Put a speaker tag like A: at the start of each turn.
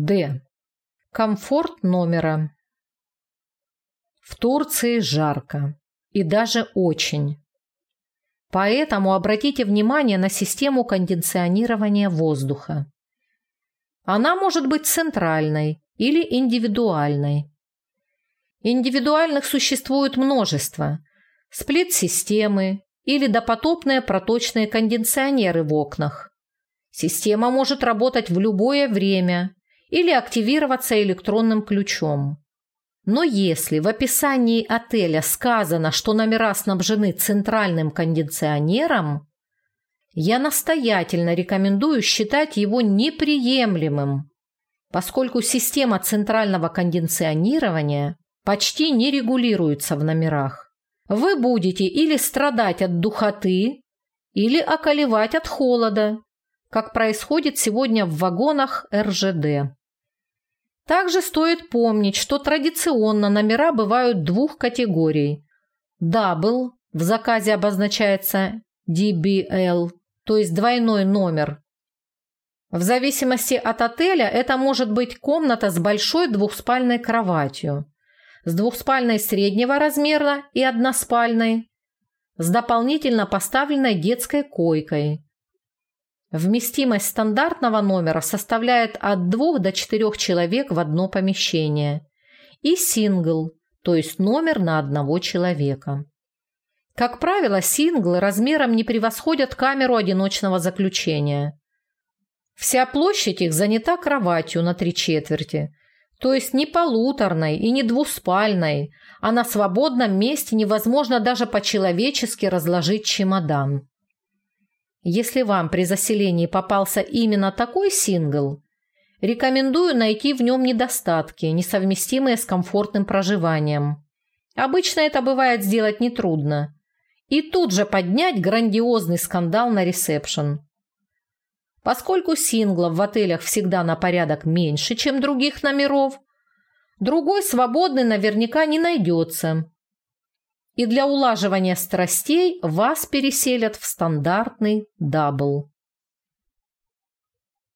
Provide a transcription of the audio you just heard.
A: Д. Комфорт номера. В Турции жарко. И даже очень. Поэтому обратите внимание на систему кондиционирования воздуха. Она может быть центральной или индивидуальной. Индивидуальных существует множество. Сплит-системы или допотопные проточные кондиционеры в окнах. Система может работать в любое время или активироваться электронным ключом. Но если в описании отеля сказано, что номера снабжены центральным кондиционером, я настоятельно рекомендую считать его неприемлемым, поскольку система центрального кондиционирования почти не регулируется в номерах. Вы будете или страдать от духоты, или околевать от холода, как происходит сегодня в вагонах РЖД. Также стоит помнить, что традиционно номера бывают двух категорий. Дабл в заказе обозначается DBL, то есть двойной номер. В зависимости от отеля это может быть комната с большой двухспальной кроватью, с двухспальной среднего размера и односпальной, с дополнительно поставленной детской койкой, Вместимость стандартного номера составляет от двух до четырех человек в одно помещение. И сингл, то есть номер на одного человека. Как правило, синглы размером не превосходят камеру одиночного заключения. Вся площадь их занята кроватью на три четверти, то есть не полуторной и не двуспальной, а на свободном месте невозможно даже по-человечески разложить чемодан. Если вам при заселении попался именно такой сингл, рекомендую найти в нем недостатки, несовместимые с комфортным проживанием. Обычно это бывает сделать нетрудно. И тут же поднять грандиозный скандал на ресепшн. Поскольку синглов в отелях всегда на порядок меньше, чем других номеров, другой свободный наверняка не найдется и для улаживания страстей вас переселят в стандартный double.